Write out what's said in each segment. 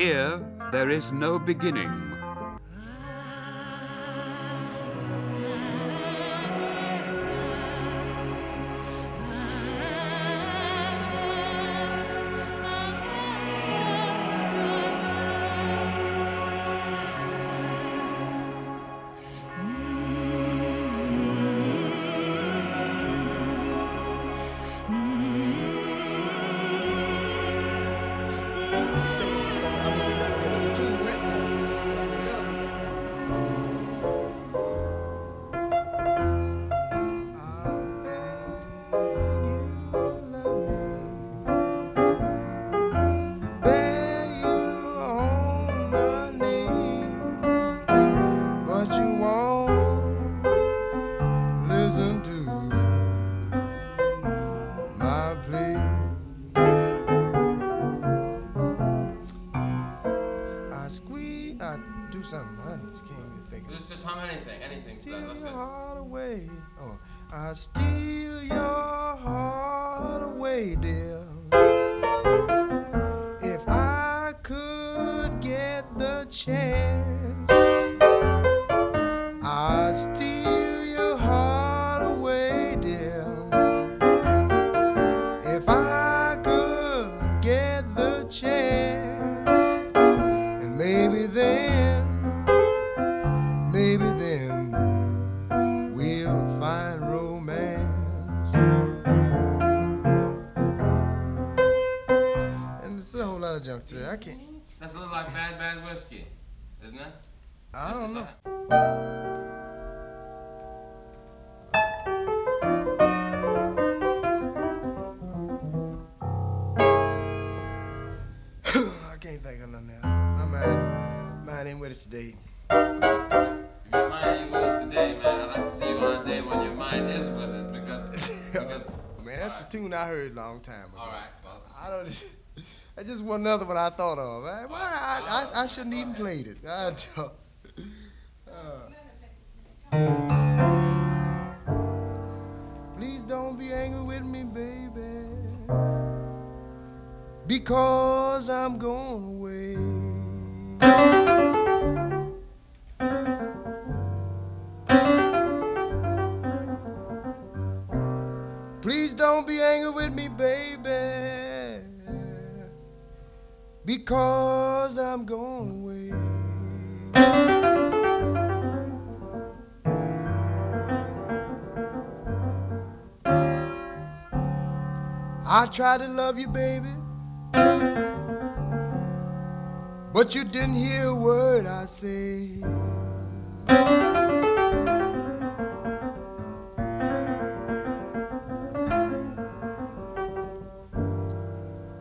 Here, there is no beginning. Steal your heart away. Oh, I steal can't think of nothing else. My mind, mind ain't with it today. If your mind ain't with it today, man, I'd like to see you on a day when your mind is with it because. because Man, that's the tune I heard a long time ago. all right, well, I don't. That's just one other one I thought of. I, well, I, I, I shouldn't even played it. I don't. Because I'm going away. Please don't be angry with me, baby, because I'm going away. I tried to love you, baby, but you didn't hear a word I say.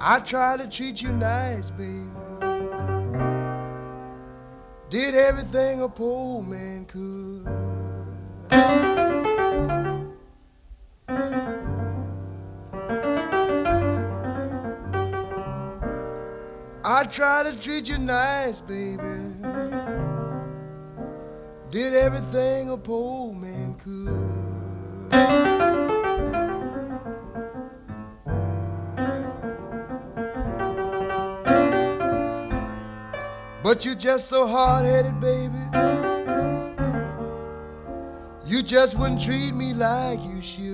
I tried to treat you nice, baby. Did everything a poor man could. I tried to treat you nice, baby. Did everything a poor man could. But you're just so hard headed, baby. You just wouldn't treat me like you should.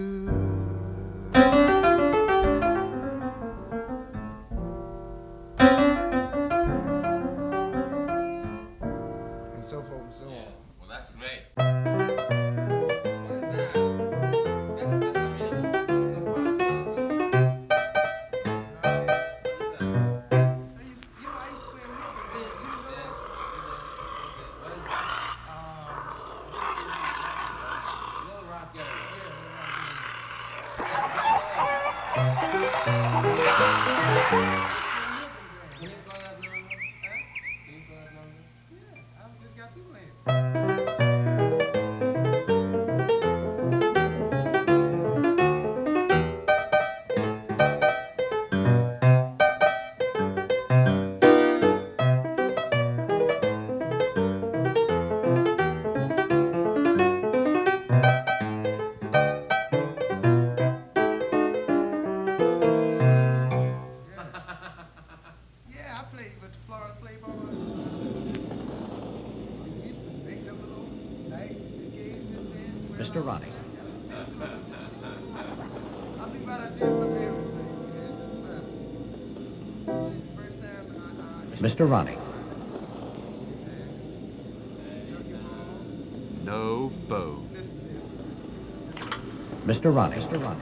Ronnie. Mr. Ronnie.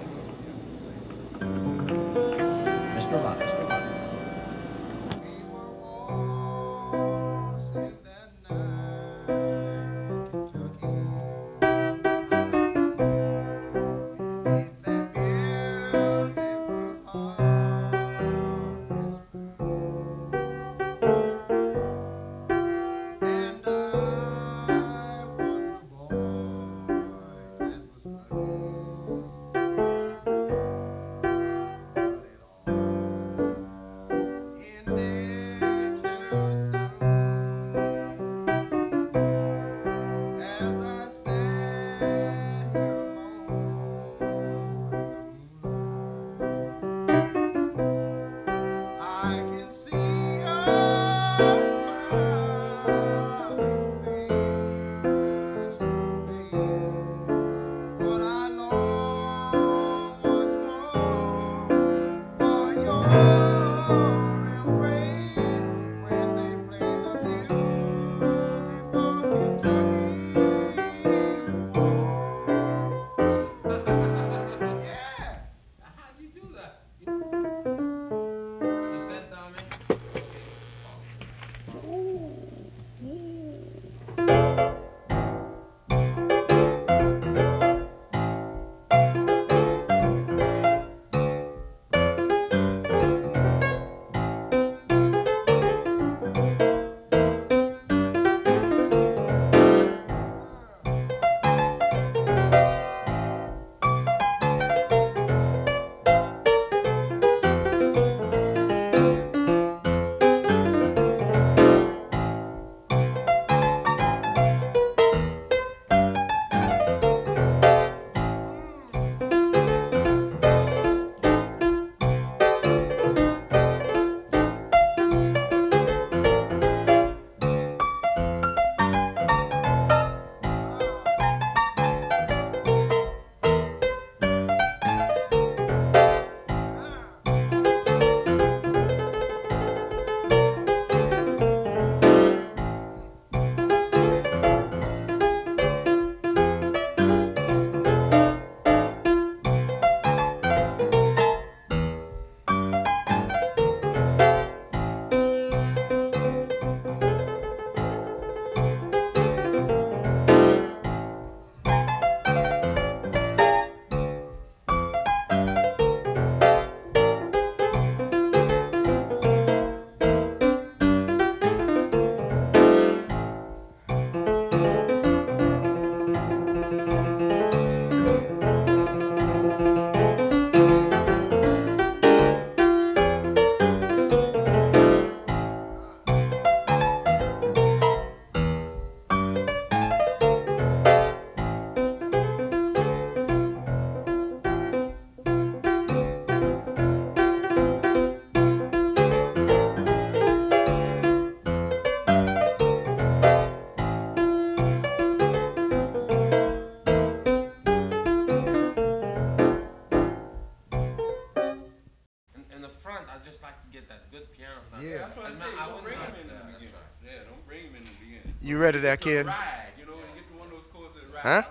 kid. Ride, you know, you huh?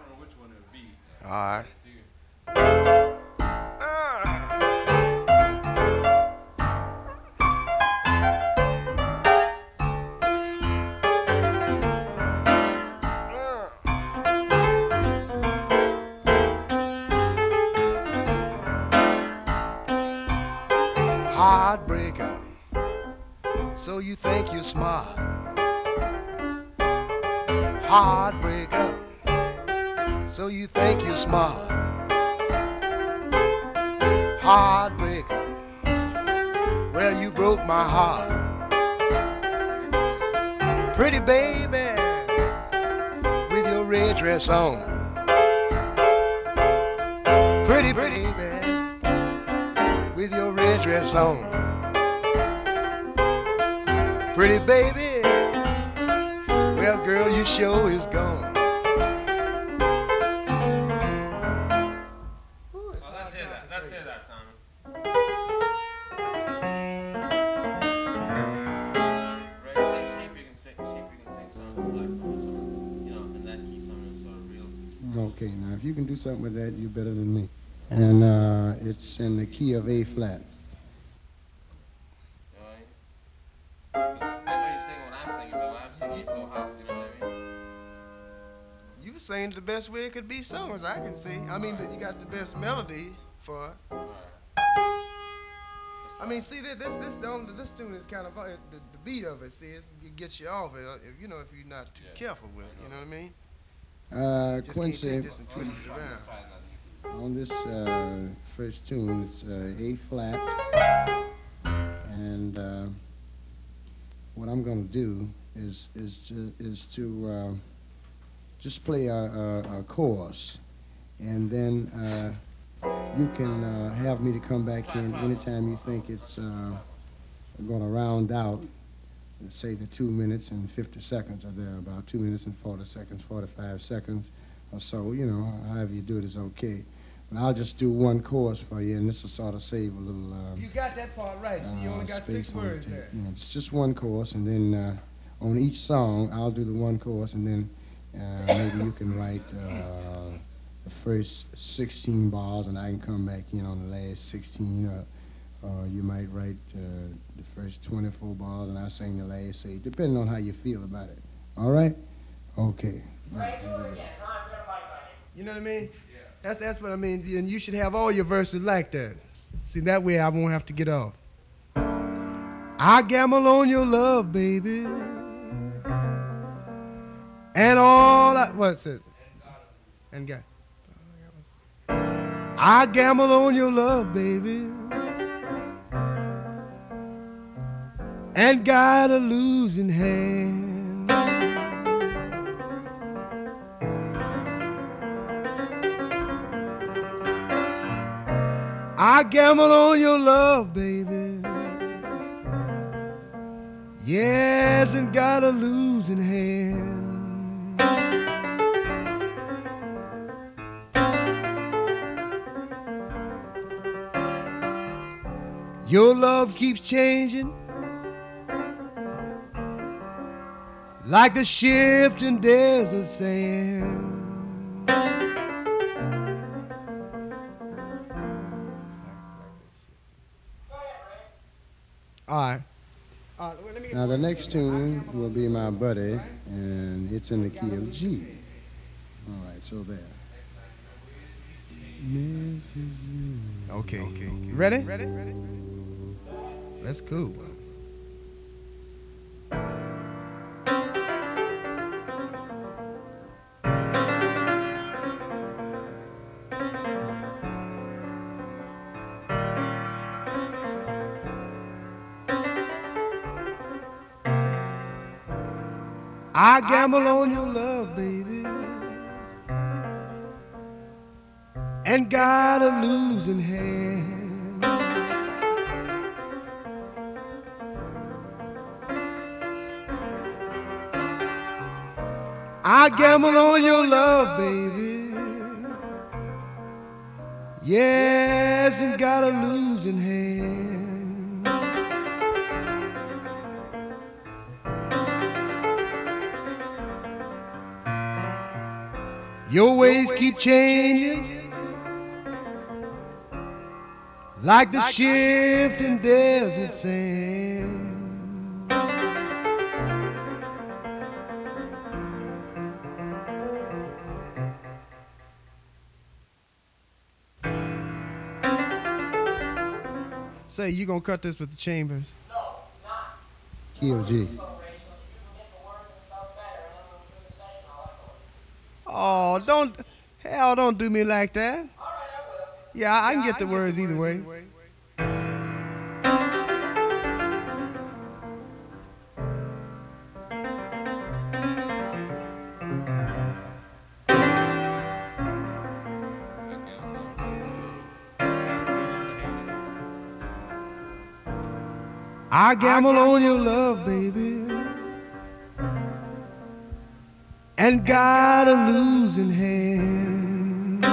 All right. heartbreaker. So you think you're smart heartbreaker. So you think you're smart. Heartbreaker. Well, you broke my heart. Pretty baby, with your red dress on. Pretty, pretty baby, with your red dress on. Pretty baby show is gone. You the best way it could be sung, as I can see. I mean, you got the best melody for it. I mean, see, this this this, the this tune is kind of uh, the, the beat of it. See, it gets you off it. uh, If you know, if you're not too Yeah. careful with it, you know what I mean? Uh, Just Quincy, can't take this and twist it around. on this uh, first tune, it's uh, A flat, and uh, what I'm going to do is is ju- is to uh, just play a, a, a chorus, and then uh, you can uh, have me to come back in anytime you think it's uh, going to round out. Say the two minutes and 50 seconds are there, about two minutes and 40 seconds, 45 seconds or so. You know, however you do it is okay. But I'll just do one chorus for you, and this will sort of save a little. Um, You got that part right. See, you uh, only got space six words there. You know, it's just one chorus, and then uh, on each song, I'll do the one chorus, and then uh, maybe you can write uh, the first 16 bars, and I can come back in on the last 16. Or, or you might write uh, the first 24 bars, and I sing the last eight, depending on how you feel about it. All right? Okay. You know what I mean? Yeah. That's that's what I mean. And you should have all your verses like that. See, that way I won't have to get off. I gamble on your love, baby. And all I what's it? And God. I gamble on your love, baby. And got a losing hand. I gamble on your love, baby. Yes, and got a losing hand. Your love keeps changing like the shifting desert sand. The next tune will be my buddy, and it's in the key of G. All right, so there. Okay, okay. Ready? Ready? Ready? Let's go. Gamble on your love, baby. and got a losing hand. I gamble on your love, baby. Yes, and got a losing hand. Your ways keep changing like the shifting desert sand. Say, you gonna cut this with the chambers? Key of G. Oh, don't, hell, don't do me like that. Yeah, I can get the words either way. I gamble on your love, baby, and got a losing hand.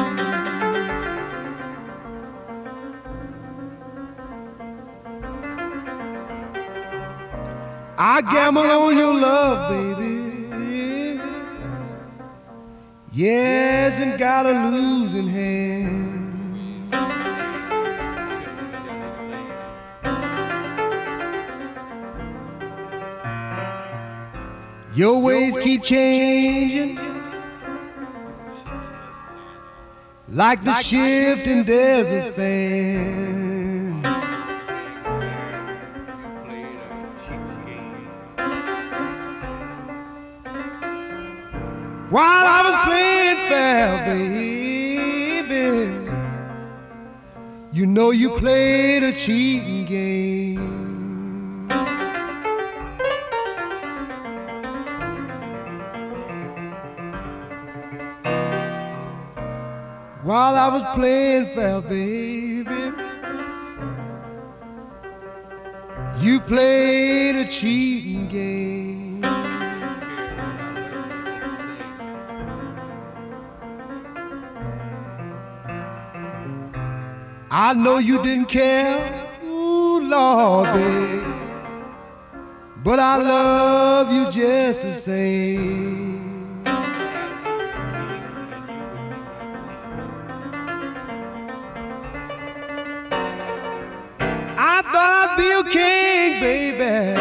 I gamble on your love, baby. Yes, and got a losing hand. Your ways keep changing like the shifting desert sand. While I was playing fair, baby, you know you played a cheating game. I was playing fair, baby, you played a cheating game. I know you didn't care, ooh Lord, babe, but I love you just the same. Be a king, baby.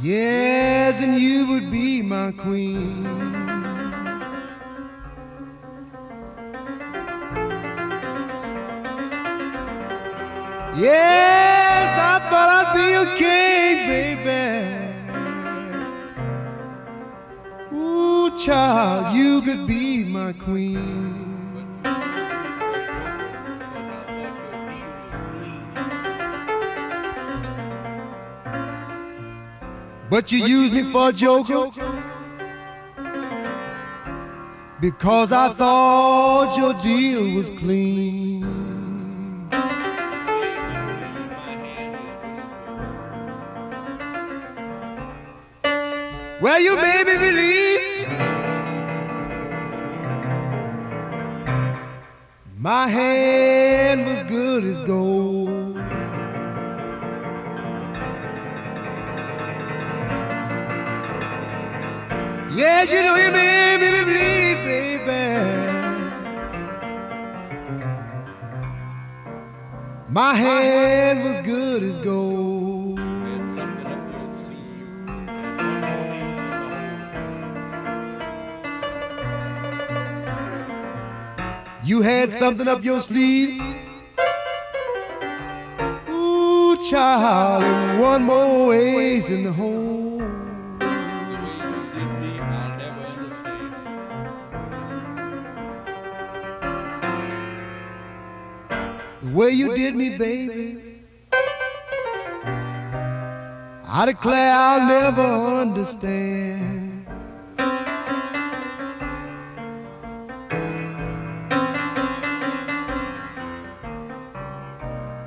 Yes, and you would be my queen. Yes, I thought I'd be a king, baby. Ooh, child, you could be my queen. But you used me for a joker because I thought your deal was clean. Well, you made me believe my hand was good as gold. Yes, you know you made me believe, baby. My hand was good as gold. something up your sleeve. You had something up your sleeve. Ooh, child, and one more ace in the hole. The way you did me, I'll never understand. The way you did me, baby. I declare I'll never understand.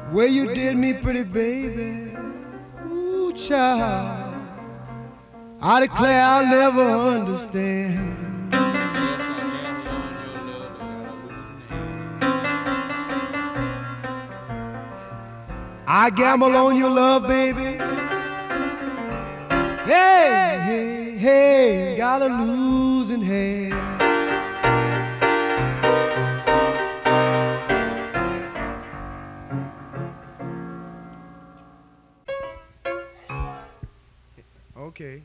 The way you did me, pretty baby. Ooh, child. I declare I'll never understand. I gamble on your love, baby. Hey, hey, hey, got a losing hand. Okay.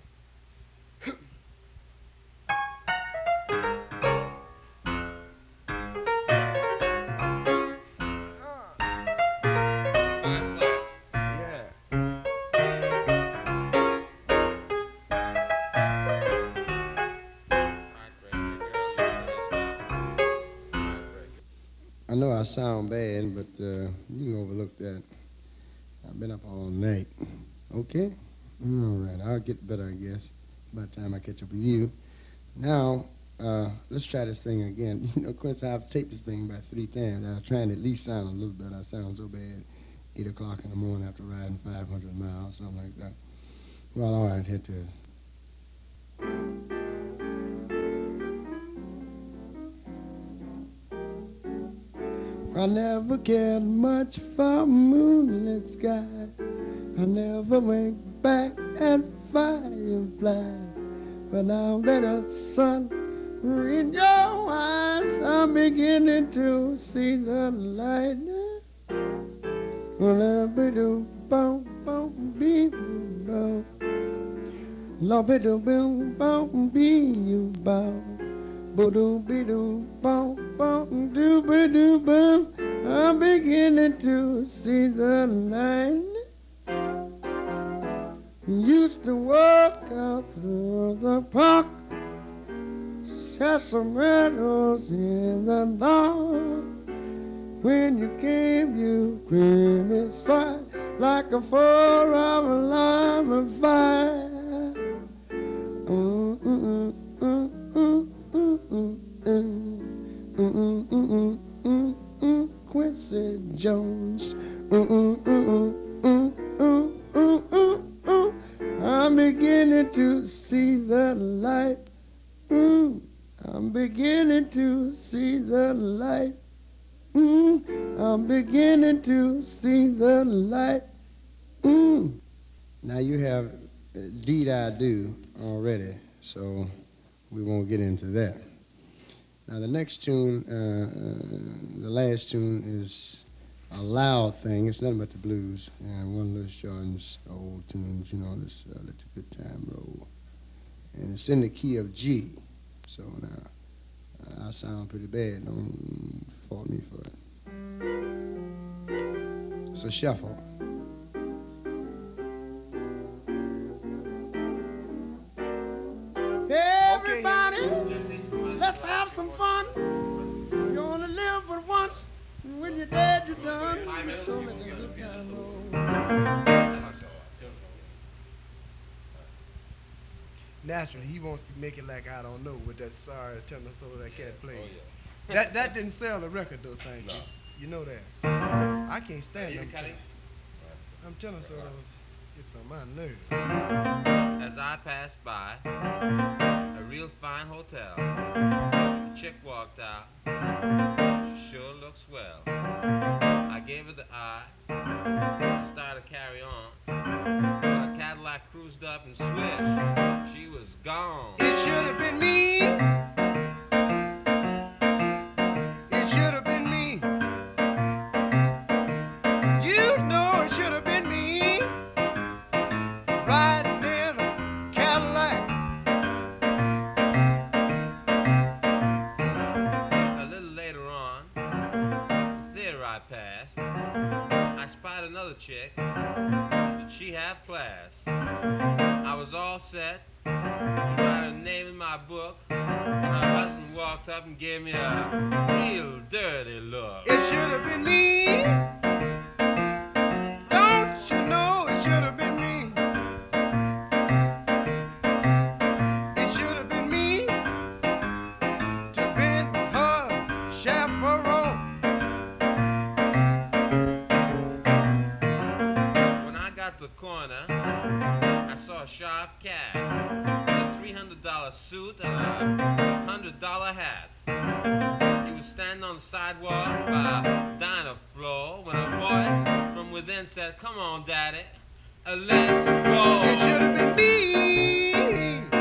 Okay? All right, I'll get better, I guess, by the time I catch up with you. Now, uh, let's try this thing again. You know, Quincy, I've taped this thing about three times. I was trying to at least sound a little better. I sound so bad. 8 o'clock in the morning after riding 500 miles, something like that. Well, all right, hit this. I never cared much for moonlit sky. I never went back at firefly. But now that the sun in your eyes, I'm beginning to see the light. Well, be do boom boom be. La be do boom boom be you bow. Bo-do be do boom boom do be do boom. I'm beginning to see the light. Used to walk out through the park, some meadows in the dark. When you came, you came inside like a four-hour alarm of fire. Mm, mm, mm, see the light. Mm, I'm beginning to see the light. Mm, I'm beginning to see the light. Mm. Now you have Deed I Do already, so we won't get into that. Now the next tune, uh, uh, the last tune is a loud thing. It's nothing but the blues. And one of Louis Jordan's old tunes, you know, this uh, Let the Good Time Roll. And it's in the key of G. So now, I sound pretty bad. Don't fault me for it. It's a shuffle. Everybody, let's have some fun. You only live but once. and When you're dead, you're done. So the good time roll. Naturally, he wants to make it like I don't know with that sorry tenor solo that cat played. Oh, that that didn't sell the record though, thank you. You know that. I can't stand them. I'm tenor solos. It's on my nerves. As I passed by a real fine hotel, a chick walked out. She sure looks well. I gave her the eye, and started to carry on. Cadillac cruised up and swished, she was gone. It should have been me. Her name in my book. My husband walked up and gave me a real dirty look. It should have been me. Don't you know it should have been me? It should have been me to been her chaperone. When I got to the corner, I saw a sharp cat $300 suit and a $100 hat. He was standing on the sidewalk by diner floor when a voice from within said, Come on, Daddy, uh, let's go. It should have been me.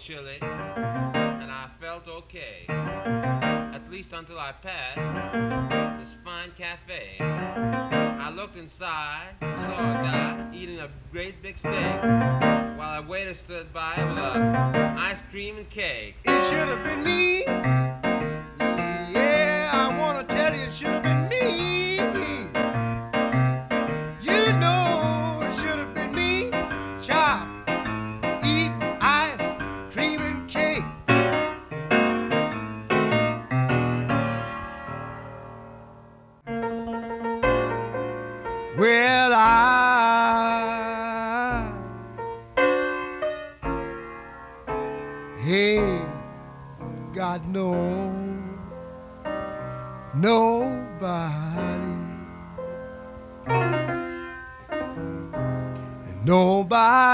Chili and I felt okay. At least until I passed this fine cafe. I looked inside saw a guy eating a great big steak while a waiter stood by with a ice cream and cake. It should have been me. Yeah, I wanna tell you, it should have been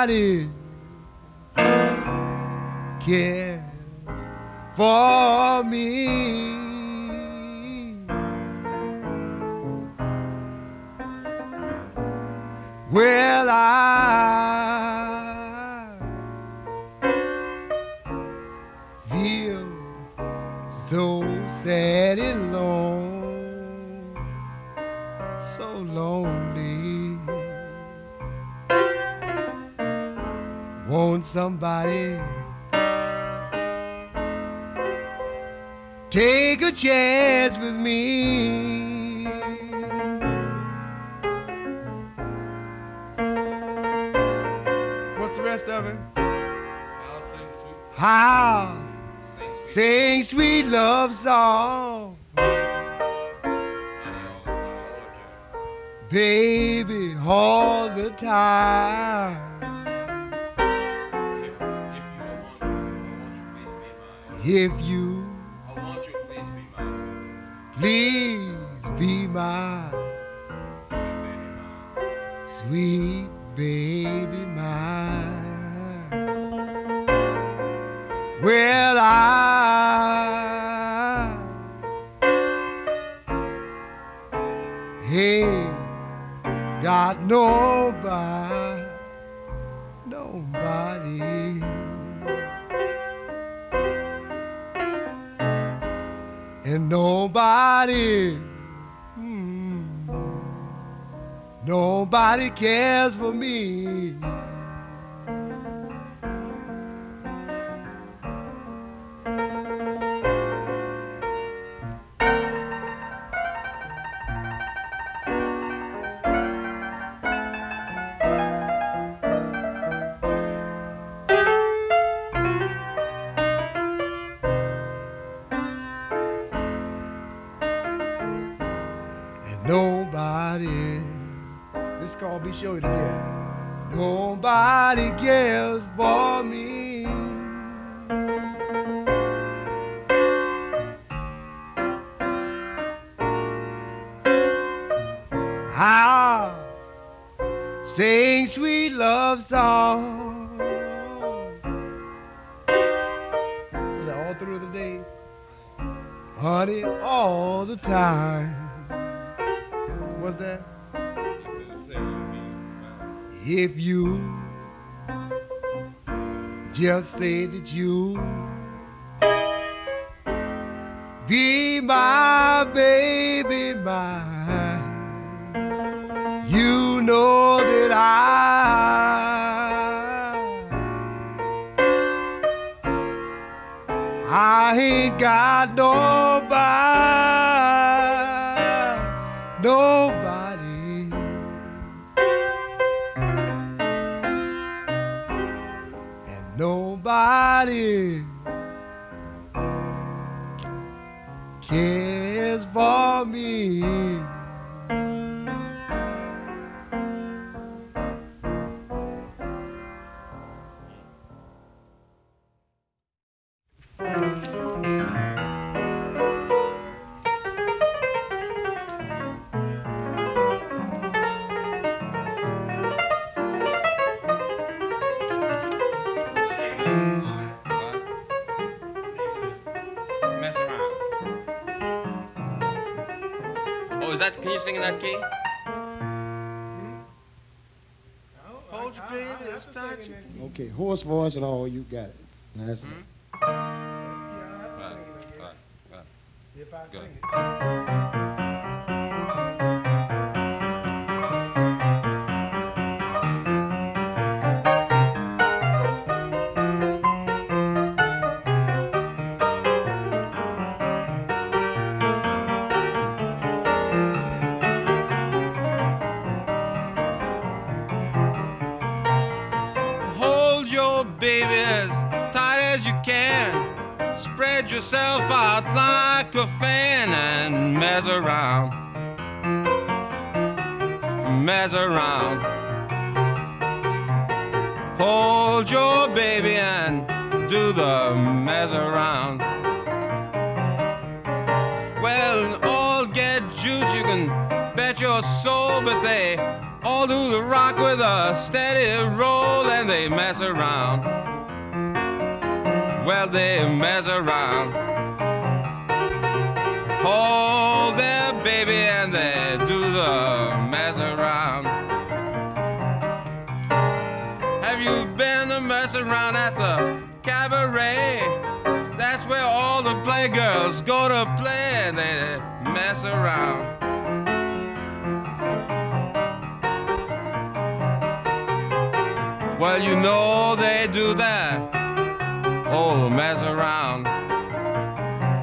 nobody cares for me. Well, I chance with me? What's the rest of it? I'll sing sweet, How sing sweet, sing sweet love song, this call be sure to get. Nobody cares for just say that you Is that? Can you sing in that key? Hold your baby, it's time you. Okay, hoarse voice and all, you got it. That's hmm? it. Right, right, right. If I Good. sing it. Yourself out like a fan and mess around. Mess around. Hold your baby and do the mess around. Well, all get juice, you can bet your soul, but they all do the rock with a steady roll and they mess around. Well, they mess around. Hold their baby and they do the mess around. Have you been to mess around at the cabaret? That's where all the playgirls go to play and they mess around. Well, you know they do that. Mess around.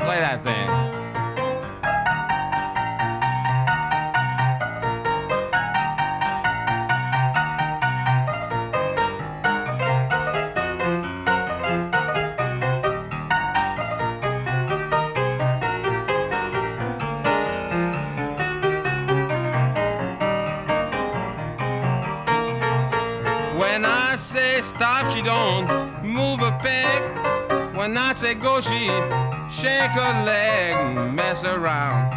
Play that thing. When I say go, she shake her leg, mess around,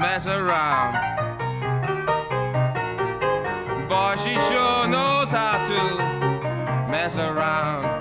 mess around. Boy, she sure knows how to mess around.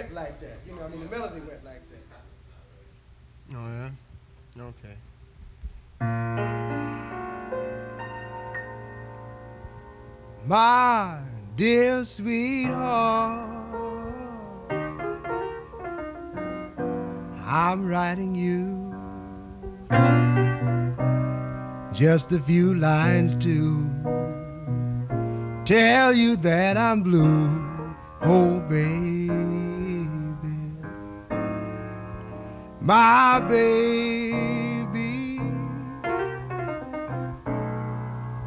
Went like that. You know, I mean, the melody went like that. Oh yeah. Okay. My dear sweetheart, I'm writing you just a few lines to tell you that I'm blue. Oh, baby, my baby.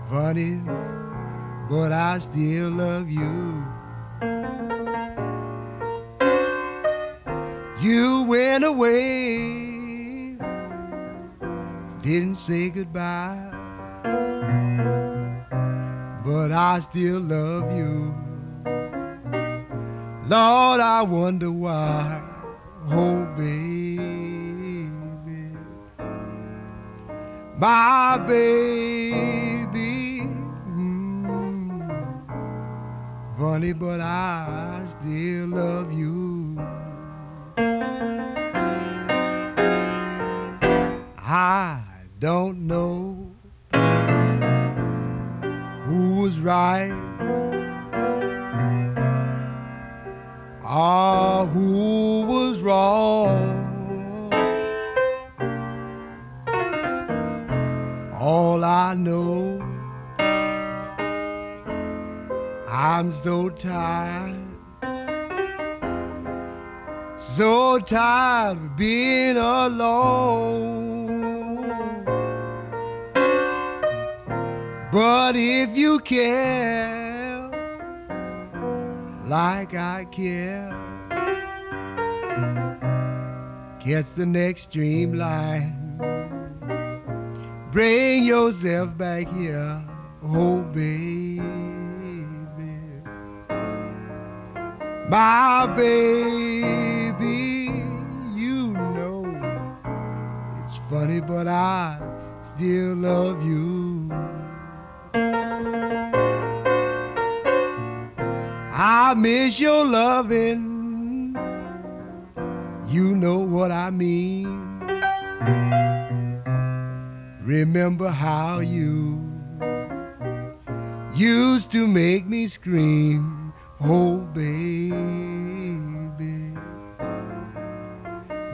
Funny, but I still love you. You went away, didn't say goodbye, but I still love you. Lord, I wonder why. Oh, baby. My baby. mm, Funny, but I still love you. I don't know who was right or who was wrong? All I know, I'm so tired, so tired of being alone. But if you care, like I care. Catch the next streamline. Bring yourself back here, oh baby. My baby, you know it's funny, but I still love you. I miss your loving. You know what I mean. Remember how you used to make me scream, oh baby.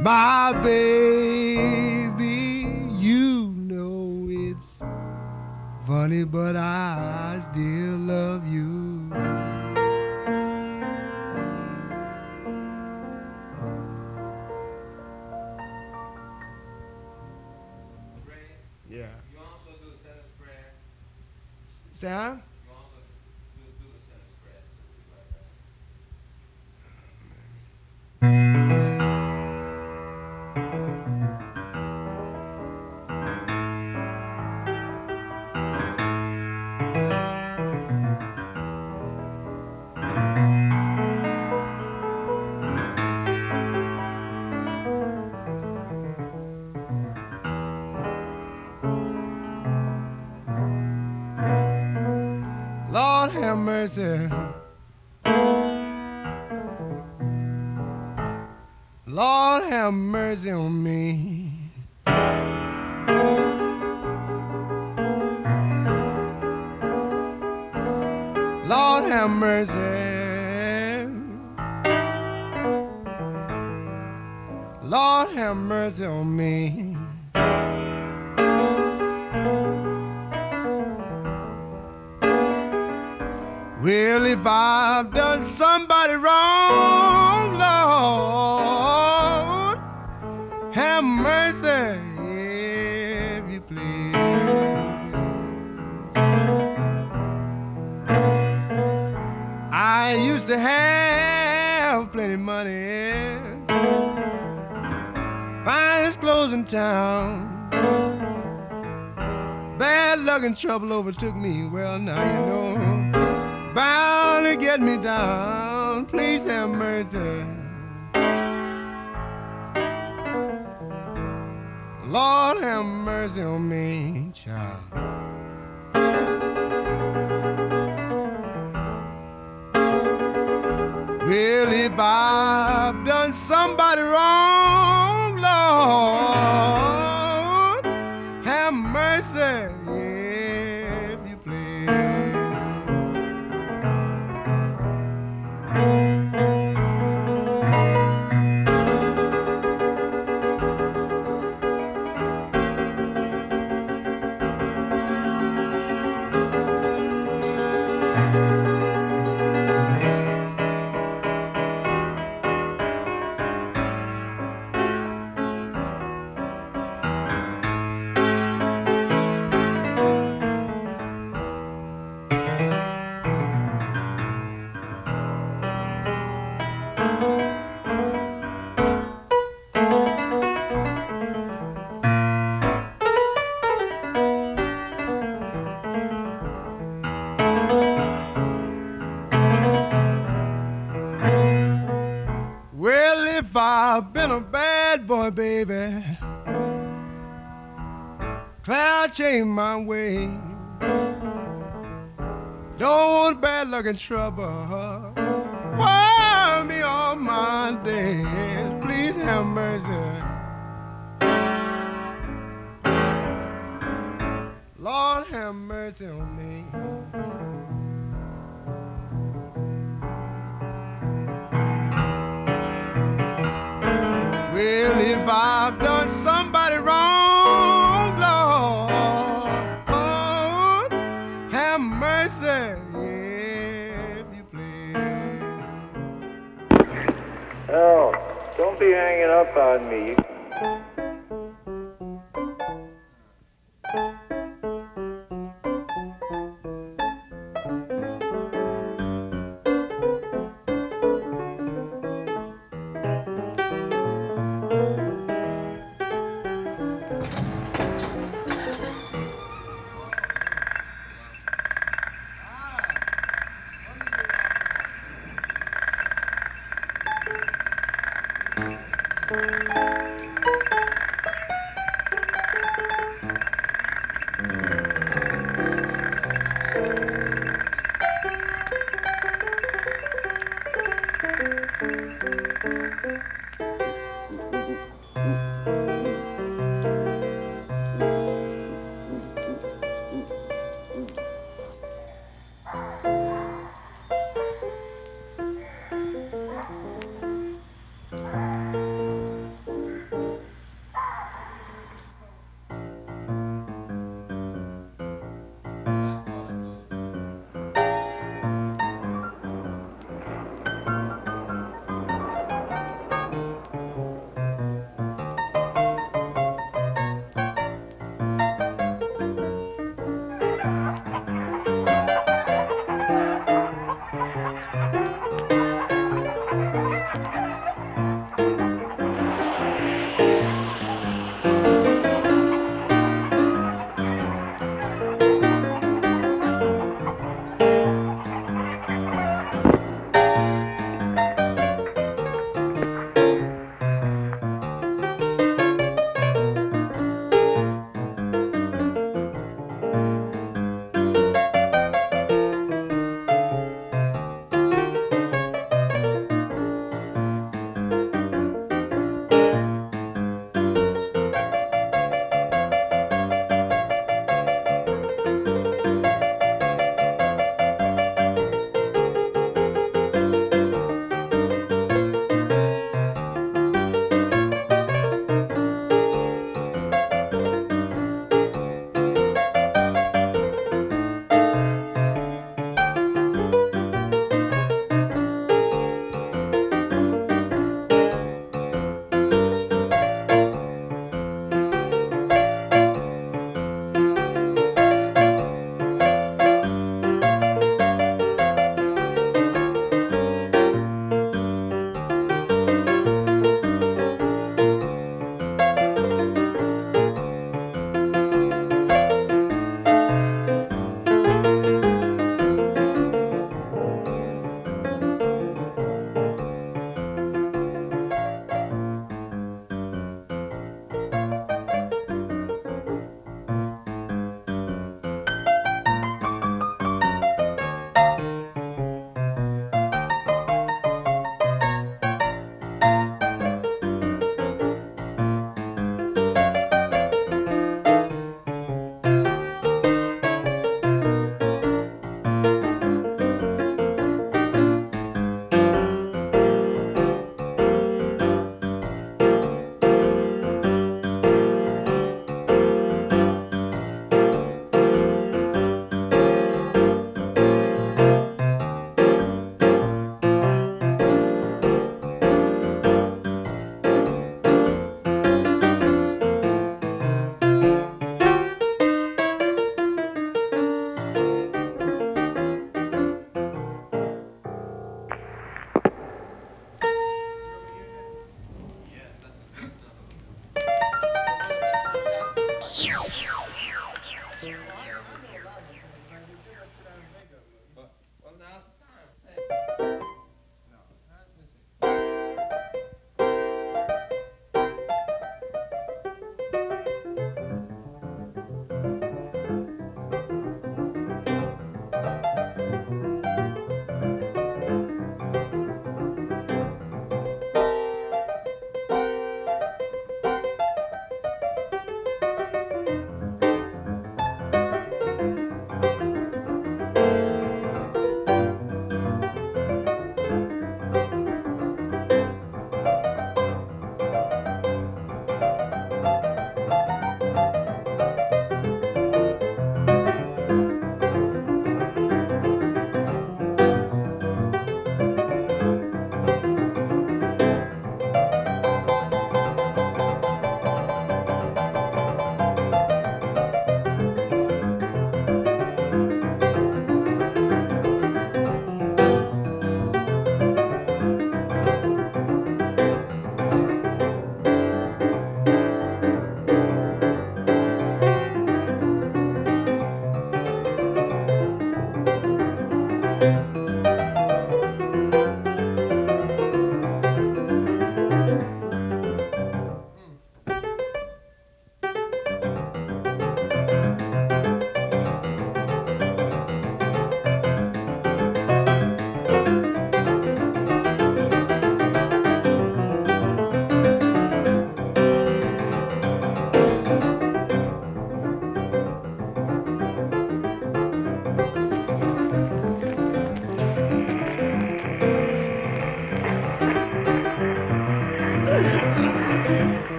My baby, you know it's funny, but I still love you. Ray, Yeah. you Well, if I've done somebody wrong, Lord, have mercy if you please. I used to have plenty of money, finest clothes in town. Bad luck and trouble overtook me. Well, now you know bound to get me down. Please have mercy. Lord have mercy on me, child. Well, if I've done somebody wrong, Well, if I've been a bad boy, baby, cloud change my way. Don't want bad luck and trouble. Worry me all my days. Please have mercy. Lord have mercy on me. Hanging up on me.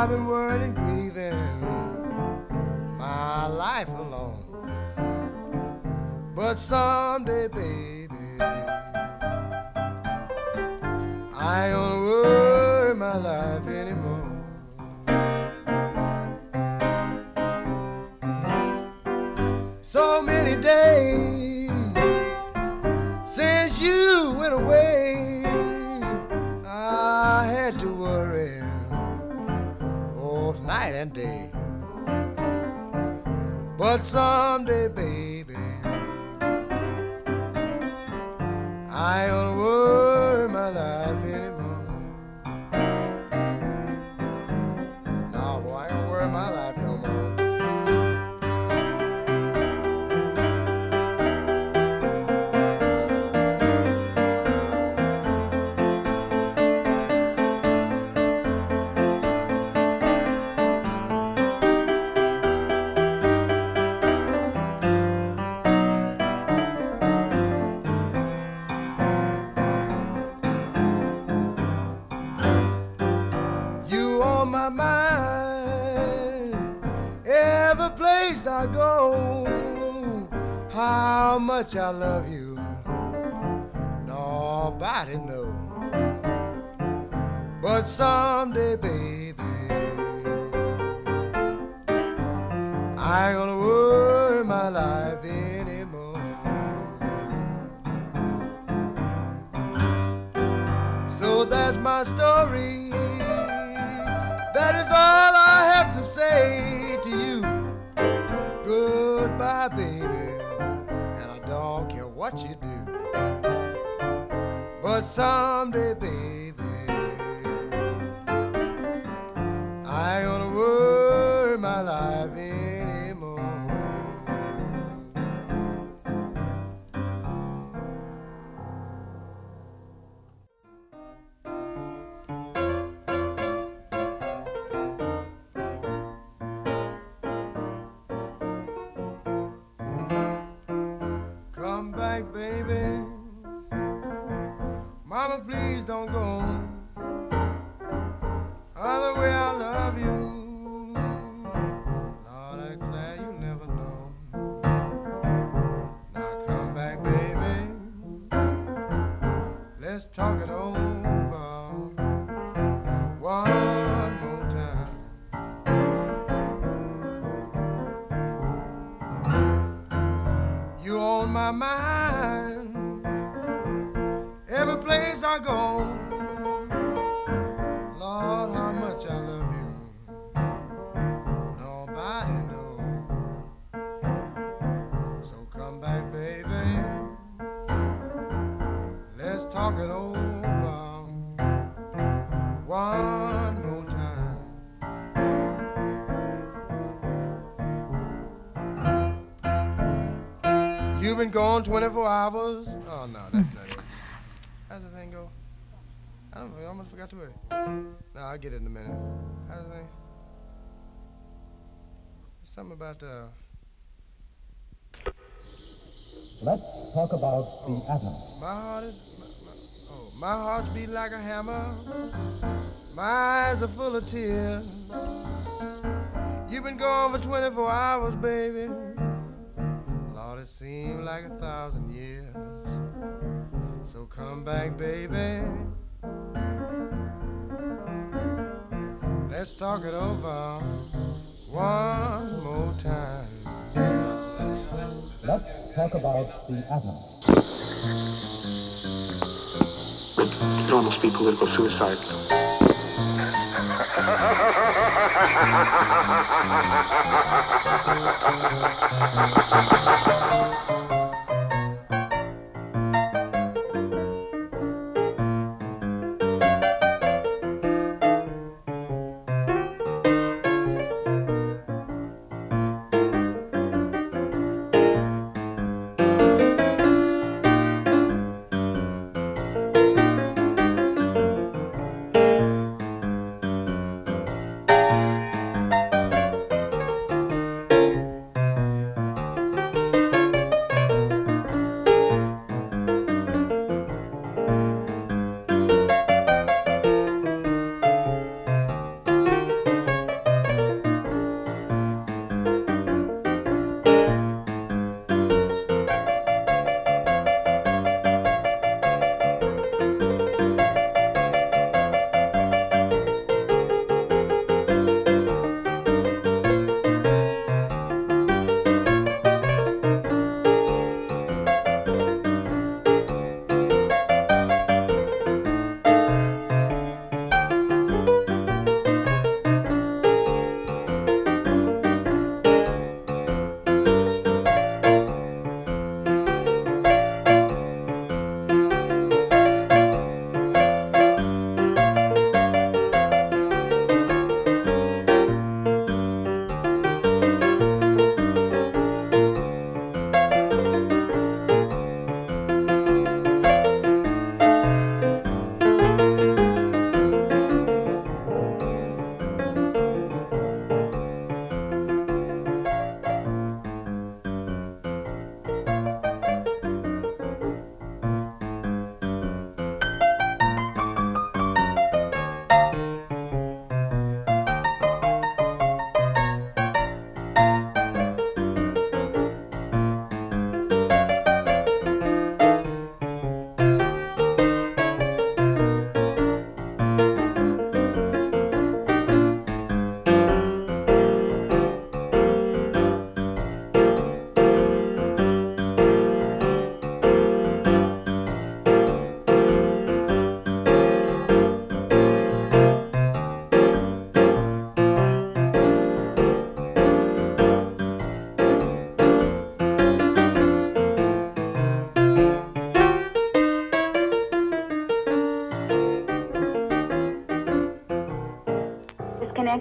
I've been worrying and grieving my life alone. But someday, baby, I gonna worry my life anymore. So many days But someday, baby, I much I love you, nobody know. But someday, baby, I ain't gonna worry my life anymore. So that's my story. What you do. But someday, baby, I don't know. I almost forgot to it. No, I'll get it in a minute. How's the thing? Something about uh. Let's talk about the atom. My heart is. My, my, oh, my heart's beat like a hammer. My eyes are full of tears. You've been gone for 24 hours, baby. Lord, it seemed like a thousand years. So come back, baby. Let's talk it over one more time. Let's talk about the atom. It could almost be political suicide.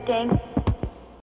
game.